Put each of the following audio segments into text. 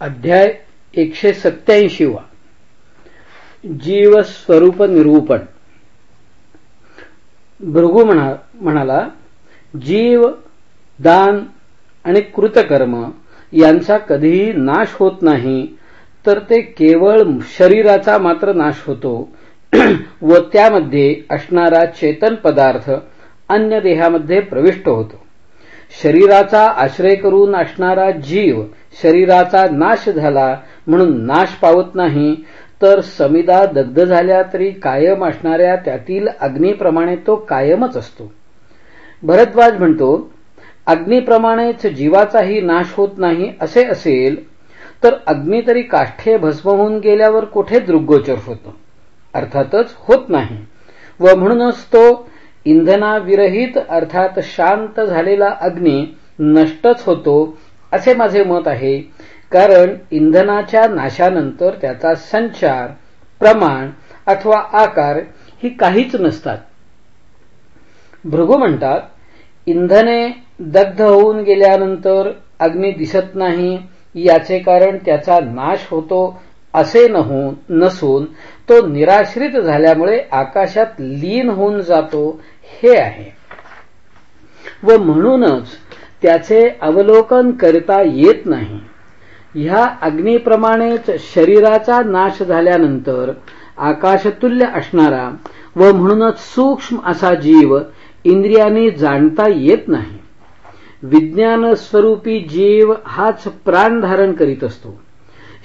अध्याय एकशे सत्याऐंशी वा. जीव स्वरूप निरूपण. भृगू म्हणा म्हणाला जीव दान आणि कृतकर्म यांचा कधीही नाश होत नाही तर ते केवळ शरीराचा मात्र नाश होतो. व त्यामध्ये असणारा चेतन पदार्थ अन्य देहामध्ये प्रविष्ट होतो. शरीराचा आश्रय करून असणारा जीव शरीराचा नाश झाला म्हणून नाश पावत नाही तर समिदा दग्ध झाल्या तरी कायम असणाऱ्या त्यातील अग्नीप्रमाणे तो कायमच असतो. भरद्वाज म्हणतो अग्नीप्रमाणेच जीवाचाही नाश होत नाही असे असेल तर अग्नी तरी काष्ठे भस्म होऊन गेल्यावर कुठे दृग्गोचर होतो? अर्थातच होत नाही. व म्हणूनच तो इंधनाविरहित अर्थात शांत झालेला अग्नी नष्टच होतो असे माझे मत आहे. कारण इंधनाच्या नाशानंतर त्याचा संचार प्रमाण अथवा आकार ही काहीच नसतात. भृगू म्हणतात इंधने दग्ध होऊन गेल्यानंतर अग्नी दिसत नाही याचे कारण त्याचा नाश होतो असे नसून तो निराश्रित झाल्यामुळे आकाशात लीन होऊन जातो हे आहे. व म्हणूनच त्याचे अवलोकन करता येत नाही. ह्या अग्नीप्रमाणेच शरीराचा नाश झाल्यानंतर आकाशतुल्य असणारा व म्हणूनच सूक्ष्म असा जीव इंद्रियांनी जाणता येत नाही. विज्ञान स्वरूपी जीव हाच प्राण धारण करीत असतो.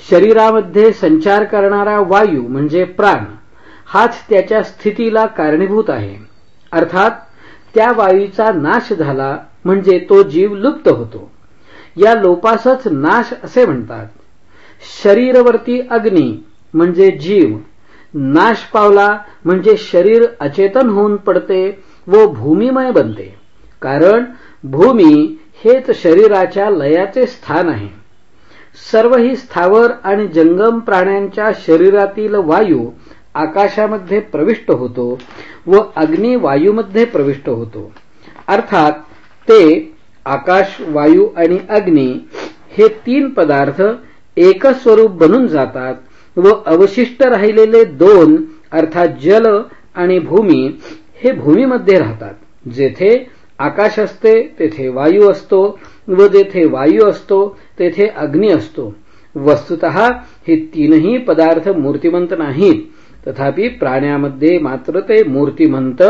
शरीरामध्ये संचार करणारा वायू म्हणजे प्राण हाच त्याच्या स्थितीला कारणीभूत आहे. अर्थात त्या वायूचा नाश झाला म्हणजे तो जीव लुप्त होतो. या लोपासच नाश असे म्हणतात. शरीरवर्ती अग्नी म्हणजे जीव. नाश पावला म्हणजे शरीर अचेतन होऊन पडते व भूमिमय बनते. कारण भूमी हेच शरीराच्या लयाचे स्थान आहे. सर्व ही स्थावर आणि जंगम प्राण्यांच्या शरीरातील वायू आकाशामध्ये प्रविष्ट होतो व अग्नी वायूमध्ये प्रविष्ट होतो. अर्थात ते आकाश वायू आणि अग्नी हे तीन पदार्थ एकच स्वरूप बनून जातात व अवशिष्ट राहिलेले दोन अर्थात जल आणि भूमी हे भूमीमध्ये राहतात. जेथे आकाश असते तेथे वायू असतो व जेथे वायू असतो तेथे अग्नी असतो. वस्तुत हे तीनही पदार्थ मूर्तिमंत नाहीत. तथापि प्राण्यामध्ये मात्र ते मूर्तिमंत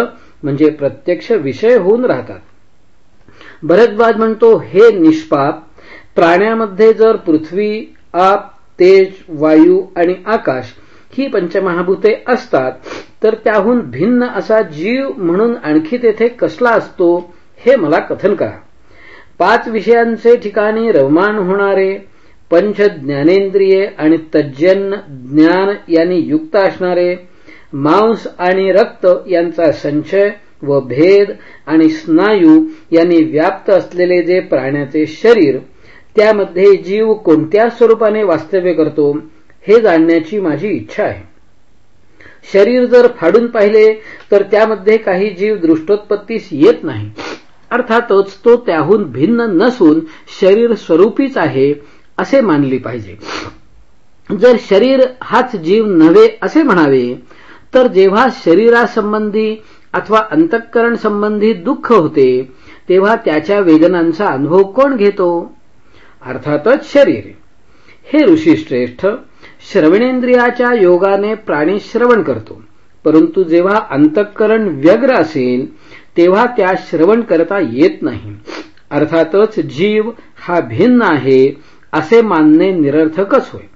म्हणजे प्रत्यक्ष विषय होऊन राहतात. भरद्वाज म्हणतो हे निष्पाप प्राण्यामध्ये जर पृथ्वी आप तेज वायू आणि आकाश ही पंचमहाभूते असतात तर त्याहून भिन्न असा जीव म्हणून आणखी तेथे कसला असतो हे मला कथन करा. पाच विषयांचे ठिकाणी रवमान होणारे पंच ज्ञानेंद्रिये आणि तज्जन ज्ञान यांनी युक्त असणारे मांस आणि रक्त यांचा संचय व भेद आणि स्नायू यांनी व्याप्त असलेले जे प्राण्याचे शरीर त्यामध्ये जीव कोणत्या स्वरूपाने वास्तव्य करतो हे जाणण्याची माझी इच्छा आहे. शरीर जर फाडून पाहिले तर त्यामध्ये काही जीव दृष्टोत्पत्तीस येत नाही. अर्थातच तो त्याहून भिन्न नसून शरीर स्वरूपीच आहे असे मानली पाहिजे. जर शरीर हाच जीव नव्हे असे म्हणावे तर जेव्हा शरीरासंबंधी अथवा अंतःकरण संबंधी दुःख होते तेव्हा त्याच्या वेदनांचा अनुभव कोण घेतो? अर्थातच शरीर. हे ऋषी श्रेष्ठ श्रवणेंद्रियाच्या योगाने प्राणी श्रवण करतो. परंतु जेव्हा अंतःकरण व्यग्र असेल तेव्हा त्या श्रवण करता येत नाही. अर्थातच जीव हा भिन्न आहे असे मानणे निरर्थकच होय.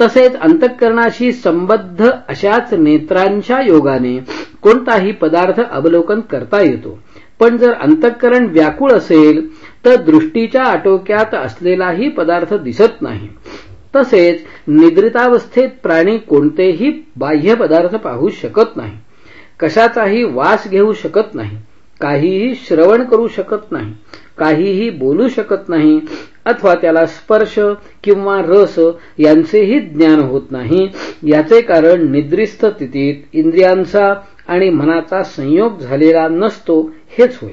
तसेच अंतःकरणाशी संबद्ध अशाच नेत्रांच्या योगाने कोणताही पदार्थ अवलोकन करता येतो. पण जर अंतःकरण व्याकुळ असेल तर दृष्टीच्या आटोक्यात असलेलाही पदार्थ दिसत नाही. तसेच निद्रितावस्थेत प्राणी कोणतेही बाह्य पदार्थ पाहू शकत नाही. कशाचाही वास घेऊ शकत नाही. काहीही श्रवण करू शकत नाही. काहीही बोलू शकत नाही. अथवा त्याला स्पर्श किंवा रस यांचेही ज्ञान होत नाही. याचे कारण निद्रिस्त स्थितीत इंद्रियांचा आणि मनाचा संयोग झालेला नसतो हेच होय.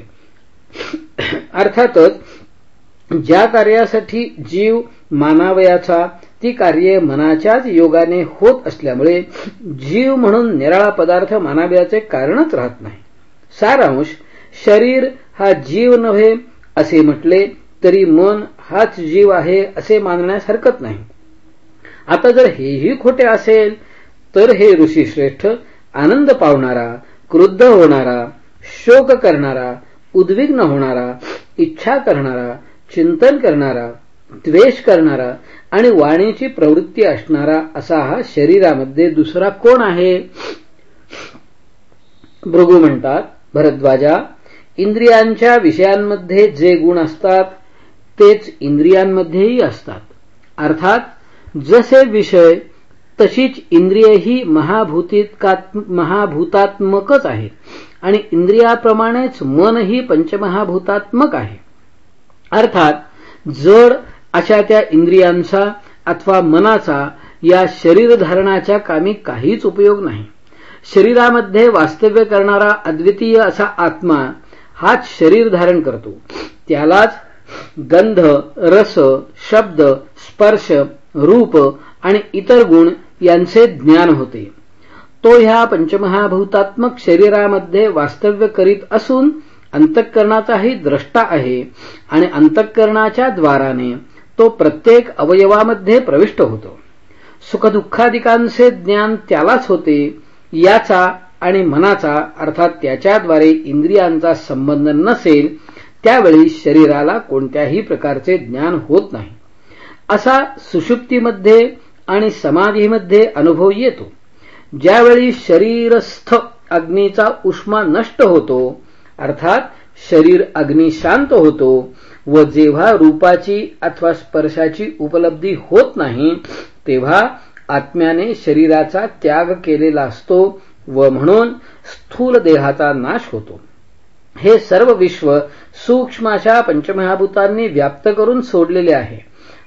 अर्थातच ज्या कार्यासाठी जीव मानावयाचा ती कार्ये मनाच्याच योगाने होत असल्यामुळे जीव म्हणून निराळा पदार्थ मानावयाचे कारणच राहत नाही. सारांश शरीर हा जीव नव्हे असे म्हटले तरी मन हाच जीव आहे असे मानण्यास हरकत नाही. आता जर हेही खोटे असेल तर हे ऋषीश्रेष्ठ आनंद पावणारा क्रुद्ध होणारा शोक करणारा उद्विग्न होणारा इच्छा करणारा चिंतन करणारा द्वेष करणारा आणि वाणीची प्रवृत्ती असणारा असा हा शरीरामध्ये दुसरा कोण आहे? भृगू म्हणतात भरद्वाजा इंद्रियांच्या विषयांमध्ये जे गुण असतात तेच इंद्रियांमध्येही असतात. अर्थात जसे विषय तशीच इंद्रियही महाभूतात्मकच आहे आणि इंद्रियाप्रमाणेच मनही पंचमहाभूतात्मक आहे. अर्थात जड अशा त्या इंद्रियांचा अथवा मनाचा या शरीर धारणाच्या कामी काहीच उपयोग नाही. शरीरामध्ये वास्तव्य करणारा अद्वितीय असा आत्मा हाच शरीर धारण करतो. त्यालाच गंध रस शब्द स्पर्श रूप आणि इतर गुण यांचे ज्ञान होते. तो ह्या पंचमहाभूतात्मक शरीरामध्ये वास्तव्य करीत असून अंतःकरणाचाही द्रष्टा आहे आणि अंतःकरणाच्या द्वाराने तो प्रत्येक अवयवामध्ये प्रविष्ट होतो. सुखदुःखादिकांचे ज्ञान त्यालाच होते याचा आणि मनाचा अर्थात त्याच्याद्वारे इंद्रियांचा संबंध नसेल त्यावेळी शरीराला कोणत्याही प्रकारचे ज्ञान होत नाही. असा सुषुप्तीमध्ये आणि समाधीमध्ये अनुभव येतो. ज्यावेळी शरीरस्थ अग्नीचा उष्मा नष्ट होतो अर्थात शरीर अग्नी शांत होतो व जेव्हा रूपाची अथवा स्पर्शाची उपलब्धी होत नाही तेव्हा आत्म्याने शरीराचा त्याग केलेला असतो व म्हणून स्थूल देहाचा नाश होतो. हे सर्व विश्व सूक्ष्माशा पंचमहाभूतांनी व्याप्त करून सोडलेले आहे.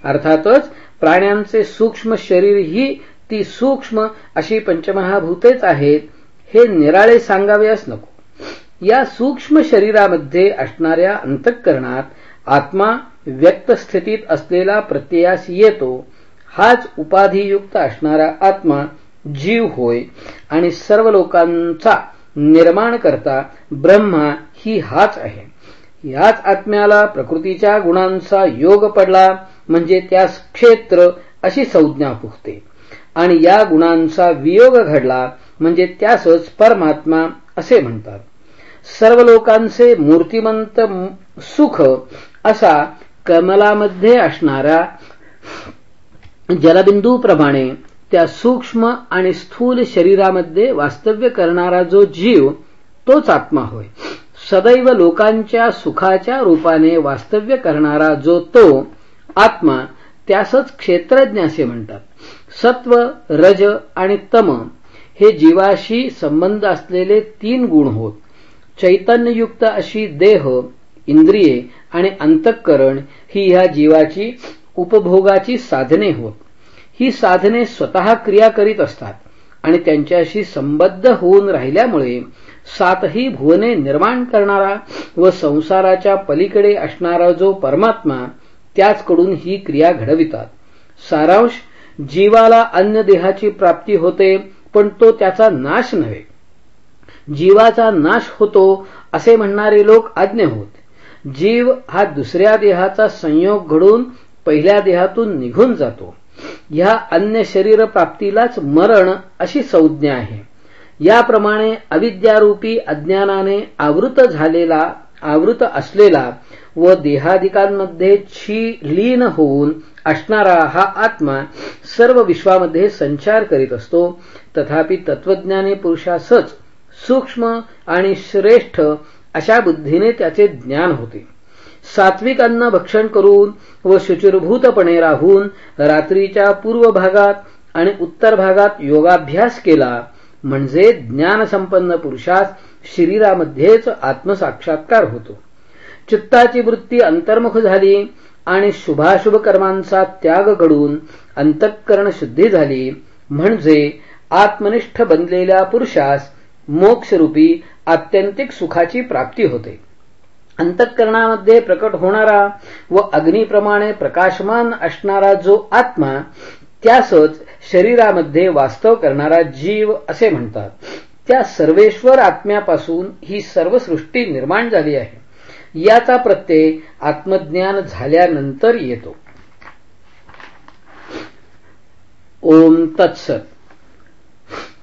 अर्थातच प्राण्यांचे सूक्ष्म शरीर ही ती सूक्ष्म अशी पंचमहाभूतेच आहेत हे निराळे सांगावेस नको. या सूक्ष्म शरीरामध्ये असणाऱ्या अंतःकरणात आत्मा व्यक्त स्थितीत असलेला प्रत्ययास येतो हाच उपाधियुक्त असणारा आत्मा जीव होय आणि सर्व लोकांचा निर्माण करता ब्रह्मा ही हाच आहे. याच आत्म्याला प्रकृतीच्या गुणांचा योग पडला म्हणजे त्यास क्षेत्र अशी संज्ञा पुखते आणि या गुणांचा वियोग घडला म्हणजे त्यासच परमात्मा असे म्हणतात. सर्व लोकांचे मूर्तिमंत सुख असा कमलामध्ये असणारा जलबिंदूप्रमाणे त्या सूक्ष्म आणि स्थूल शरीरामध्ये वास्तव्य करणारा जो जीव तोच आत्मा होय. सदैव लोकांच्या सुखाच्या रूपाने वास्तव्य करणारा जो तो आत्मा त्यासच क्षेत्रज्ञ असे म्हणतात. सत्व रज आणि तम हे जीवाशी संबंध असलेले तीन गुण होत. चैतन्ययुक्त अशी देह इंद्रिये आणि अंतःकरण ही ह्या जीवाची उपभोगाची साधने होत. ही साधने स्वतः क्रिया करीत असतात आणि त्यांच्याशी संबद्ध होऊन राहिल्यामुळे सातही भुवने निर्माण करणारा व संसाराच्या पलीकडे असणारा जो परमात्मा त्याचकडून ही क्रिया घडवितात. सारांश जीवाला अन्य देहाची प्राप्ती होते पण तो त्याचा नाश नव्हे. जीवाचा नाश होतो असे म्हणणारे लोक आज्ञ होत. जीव हा दुसऱ्या देहाचा संयोग घडून पहिल्या देहातून निघून जातो. ह्या अन्य शरीर प्राप्तीलाच मरण अशी संज्ञा आहे. याप्रमाणे अविद्यारूपी अज्ञानाने आवृत झालेला आवृत असलेला व देहादिकांमध्ये छी लीन होऊन असणारा हा आत्मा सर्व विश्वामध्ये संचार करीत असतो. तथापि तत्वज्ञाने पुरुषासच सूक्ष्म आणि श्रेष्ठ अशा बुद्धीने त्याचे ज्ञान होते. सात्विक अन्न भक्षण करून व शुचिरभूतपणे राहून रात्रीच्या पूर्व भागात आणि उत्तर भागात योगाभ्यास केला म्हणजे ज्ञानसंपन्न पुरुषास शरीरामध्येच आत्मसाक्षात्कार होतो. चित्ताची वृत्ती अंतर्मुख झाली आणि शुभाशुभ कर्मांचा त्याग घडून अंतःकरण शुद्धी झाली म्हणजे आत्मनिष्ठ बनलेल्या पुरुषास मोक्षरूपी आत्यंतिक सुखाची प्राप्ती होते. अंतःकरणामध्ये प्रकट होणारा व अग्निप्रमाणे प्रकाशमान असणारा जो आत्मा त्यासच शरीरामध्ये वास्तव करणारा जीव असे म्हणतात. त्या सर्वेश्वर आत्म्यापासून ही सर्व सृष्टी निर्माण झाली आहे. याचा प्रत्यय आत्मज्ञान झाल्यानंतर येतो. ओम तत्सत.